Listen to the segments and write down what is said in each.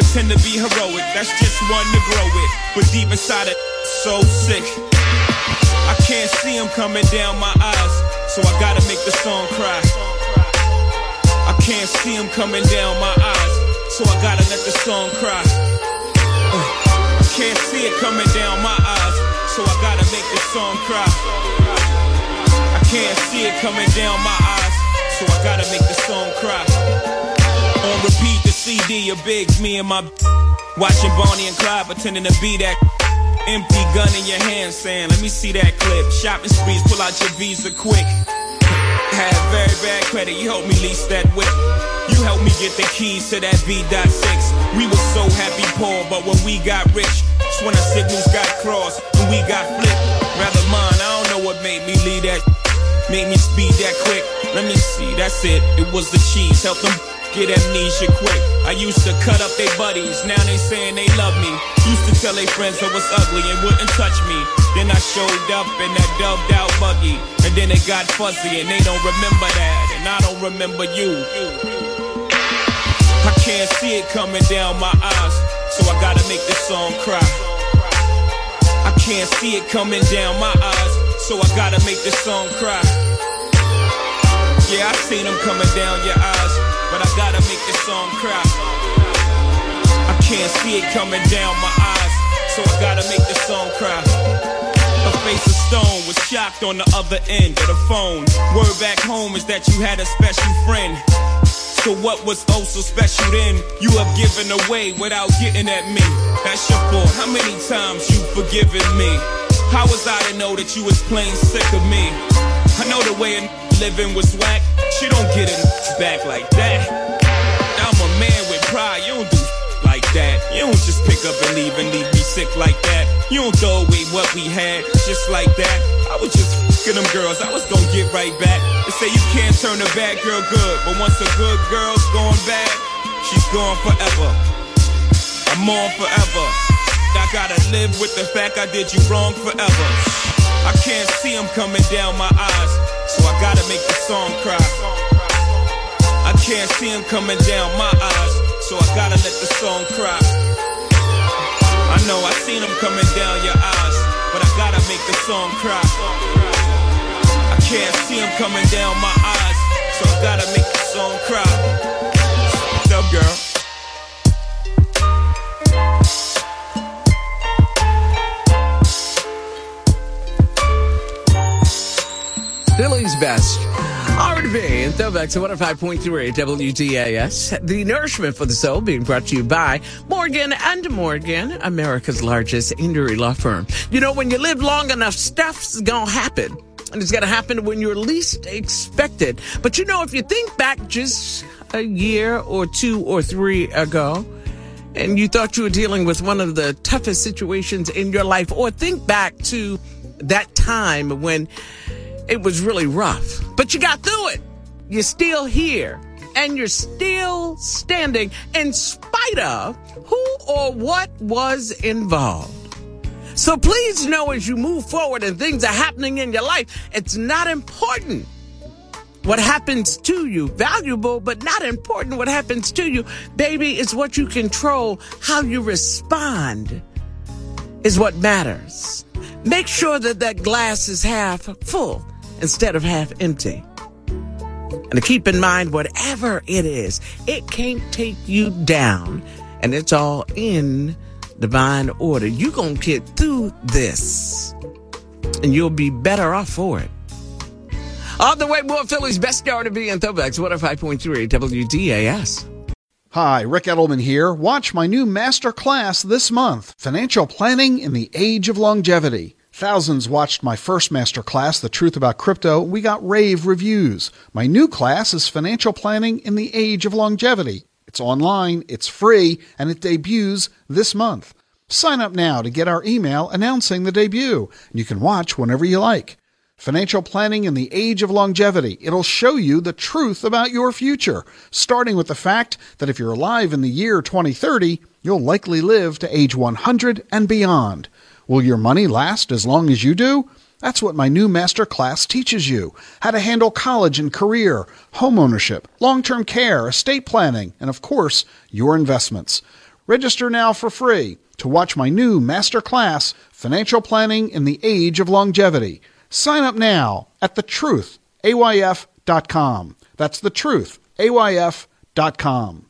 pretend to be heroic, that's just one to grow it. But deep inside it, so sick. I can't see him coming down my eyes, so I gotta make the song cry. I can't see him coming down my eyes, so I gotta let the song cry. Uh, I can't see it coming down my eyes, so I gotta make the song cry. I can't see it coming down my eyes, so I gotta make the song the CD Biggs, me and my watching Bonnie and Clyde pretending to be that empty gun in your hand, saying, "Let me see that clip." Shopping sprees, pull out your Visa quick. Had very bad credit, you helped me lease that whip. You helped me get the keys to that V.6. We were so happy poor, but when we got rich, that's when our signals got crossed and we got flipped. Rather mine, I don't know what made me leave that. Made me speed that quick. Let me see, that's it. It was the cheese. Help them get amnesia quick. I used to cut up their buddies, now they saying they love me. Used to tell their friends I was ugly and wouldn't touch me. Then I showed up in that dubbed out buggy, and then it got fuzzy, and they don't remember that, and I don't remember you. I can't see it coming down my eyes, so I gotta make this song cry. I can't see it coming down my eyes, so I gotta make this song cry. Yeah, I seen them coming down your eyes, but I gotta make this song cry. I can't see it coming down my eyes, so I gotta make this song cry. Her face of stone was shocked on the other end of the phone. Word back home is that you had a special friend. So what was oh so special then? You have given away without getting at me. That's your fault. How many times you forgiven me? How was I to know that you was plain sick of me? I know the way a living was whack. She don't get it back like that. I'm a man with pride. You don't do like that. You don't just pick up and leave and leave me sick like that. You don't throw away what we had just like that. I was just fucking them girls. I was gonna get right back. They say you can't turn a bad girl good, but once a good girl's gone bad, she's gone forever. I'm on forever. I gotta live with the fact I did you wrong forever. I can't see them coming down my eyes, so I gotta make the song cry. Can't see them coming down my eyes, so I gotta let the song cry. I know I seen them coming down your eyes, but I gotta make the song cry. I can't see them coming down my eyes, so I gotta make the song cry. What's up, girl? Philly's best. R&B and throwback to 105.3 WDAS. The nourishment for the soul being brought to you by Morgan and Morgan, America's largest injury law firm. You know, when you live long enough, stuff's gonna happen. And it's gonna happen when you're least expected. But you know, if you think back just a year or two or three ago, and you thought you were dealing with one of the toughest situations in your life, or think back to that time when it was really rough, but you got through it. You're still here and you're still standing in spite of who or what was involved. So please know as you move forward and things are happening in your life, it's not important what happens to you. Valuable, but not important what happens to you. Baby, is what you control. How you respond is what matters. Make sure that that glass is half full instead of half empty. And to keep in mind, whatever it is, it can't take you down. And it's all in divine order. You're going to get through this and you'll be better off for it. On the way, more Philly's best R&B and throwbacks, 105.3 WDAS. Hi, Ric Edelman here. Watch my new master class this month, Financial Planning in the Age of Longevity. Thousands watched my first master class, The Truth About Crypto. We got rave reviews. My new class is Financial Planning in the Age of Longevity. It's online, it's free, and it debuts this month. Sign up now to get our email announcing the debut, and you can watch whenever you like. Financial Planning in the Age of Longevity. It'll show you the truth about your future, starting with the fact that if you're alive in the year 2030, you'll likely live to age 100 and beyond. Will your money last as long as you do? That's what my new master class teaches you. How to handle college and career, home ownership, long-term care, estate planning, and of course, your investments. Register now for free to watch my new master class, Financial Planning in the Age of Longevity. Sign up now at thetruthayf.com. That's thetruthayf.com.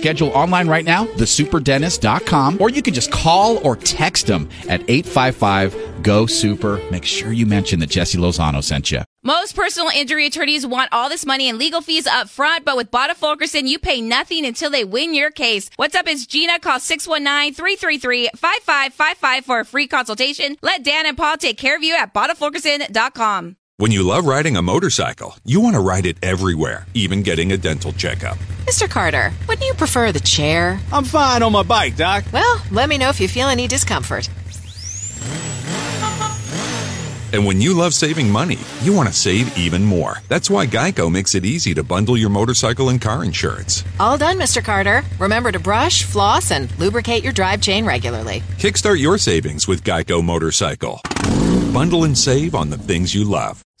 Schedule online right now, thesuperdentist.com, or you can just call or text them at 855 GO SUPER. Make sure you mention that Jesse Lozano sent you. Most personal injury attorneys want all this money and legal fees up front, but with Bada Fulkerson, you pay nothing until they win your case. What's up? It's Gina. Call 619-333-5555 for a free consultation. Let Dan and Paul take care of you at BadaFulkerson.com. When you love riding a motorcycle, you want to ride it everywhere, even getting a dental checkup. Mr. Carter, wouldn't you prefer the chair? I'm fine on my bike, Doc. Well, let me know if you feel any discomfort. And when you love saving money, you want to save even more. That's why Geico makes it easy to bundle your motorcycle and car insurance. All done, Mr. Carter. Remember to brush, floss, and lubricate your drive chain regularly. Kickstart your savings with Geico Motorcycle. Bundle and save on the things you love.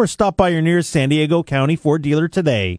or stop by your nearest San Diego County Ford dealer today.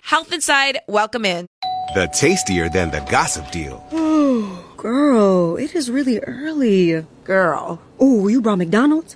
Health Inside, welcome in. The tastier than the gossip deal. Ooh, girl, it is really early. Girl. Oh, you brought McDonald's?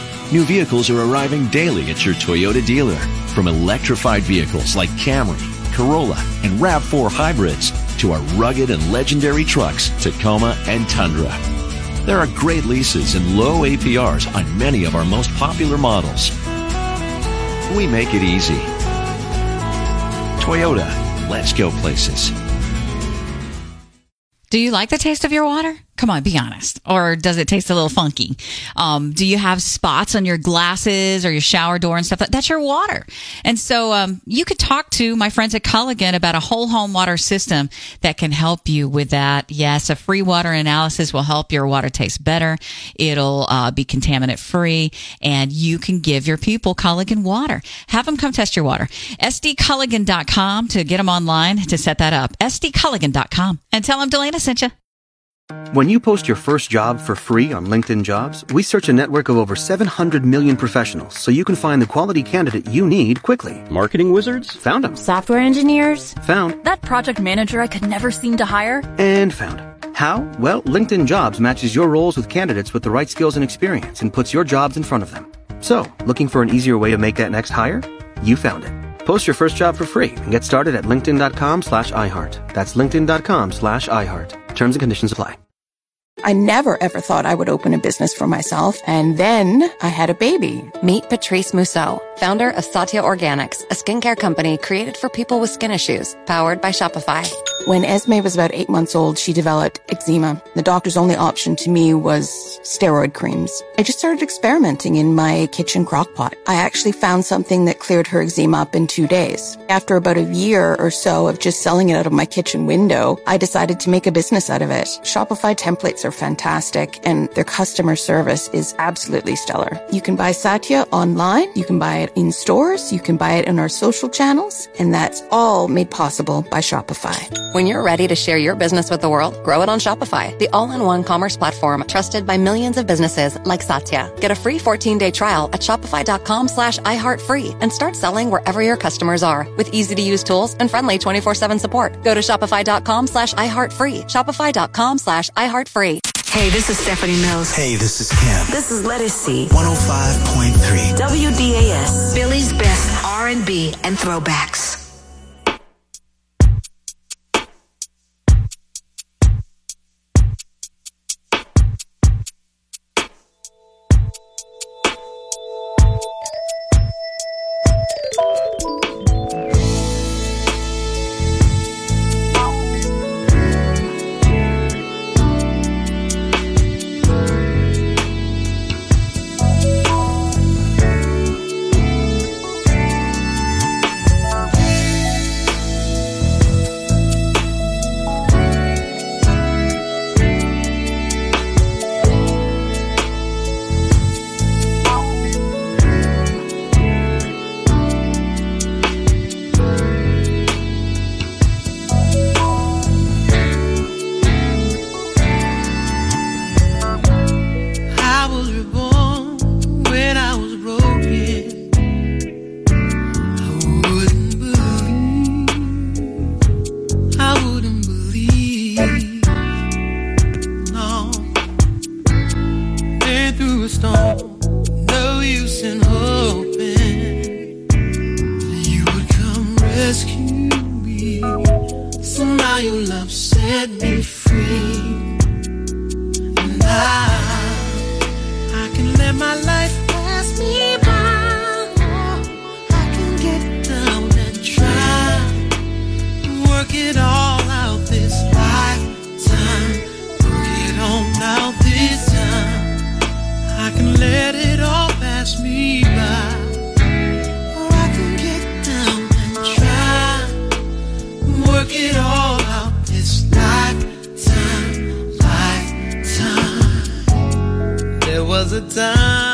New vehicles are arriving daily at your Toyota dealer. From electrified vehicles like Camry, Corolla, and RAV4 hybrids to our rugged and legendary trucks, Tacoma and Tundra. There are great leases and low APRs on many of our most popular models. we make it easy. Toyota, let's go places. Do you like the taste of your water? Come on, be honest. Or does it taste a little funky? Um, do you have spots on your glasses or your shower door and stuff? That's your water. And so um, you could talk to my friends at Culligan about a whole home water system that can help you with that. Yes, a free water analysis will help your water taste better. It'll uh, be contaminant free, and you can give your people Culligan water. Have them come test your water. SDCulligan.com to get them online to set that up. SDCulligan.com and tell them Delana sent you. When you post your first job for free on LinkedIn Jobs, we search a network of over 700 million professionals so you can find the quality candidate you need quickly. Marketing wizards? Found them. Software engineers? Found. That project manager I could never seem to hire? And found. How? Well, LinkedIn Jobs matches your roles with candidates with the right skills and experience and puts your jobs in front of them. So, looking for an easier way to make that next hire? You found it. Post your first job for free and get started at linkedin.com slash iHeart. That's linkedin.com slash iHeart. Terms and conditions apply. I never ever thought I would open a business for myself. And then I had a baby. Meet Patrice Mousseau, founder of Satya Organics, a skincare company created for people with skin issues, powered by Shopify. When Esme was about eight months old, she developed eczema. The doctor's only option to me was steroid creams. I just started experimenting in my kitchen crock pot. I actually found something that cleared her eczema up in two days. After about a year or so of just selling it out of my kitchen window, I decided to make a business out of it. Shopify templates are fantastic and their customer service is absolutely stellar. You can buy Satya online, you can buy it in stores, you can buy it in our social channels, and that's all made possible by Shopify. When you're ready to share your business with the world, grow it on Shopify, the all-in-one commerce platform trusted by millions of businesses like Satya. Get a free 14-day trial at shopify.com slash iHeartFree and start selling wherever your customers are with easy-to-use tools and friendly 24-7 support. Go to shopify.com slash iHeartFree. Shopify.com slash iHeartFree. Hey, this is Stephanie Mills. Hey, this is Kim. This is Let It See. 105.3. WDAS. Philly's best R&B and throwbacks. Somehow your love set me free. And I I can let my life pass me by. I can get down and try. Work it all time.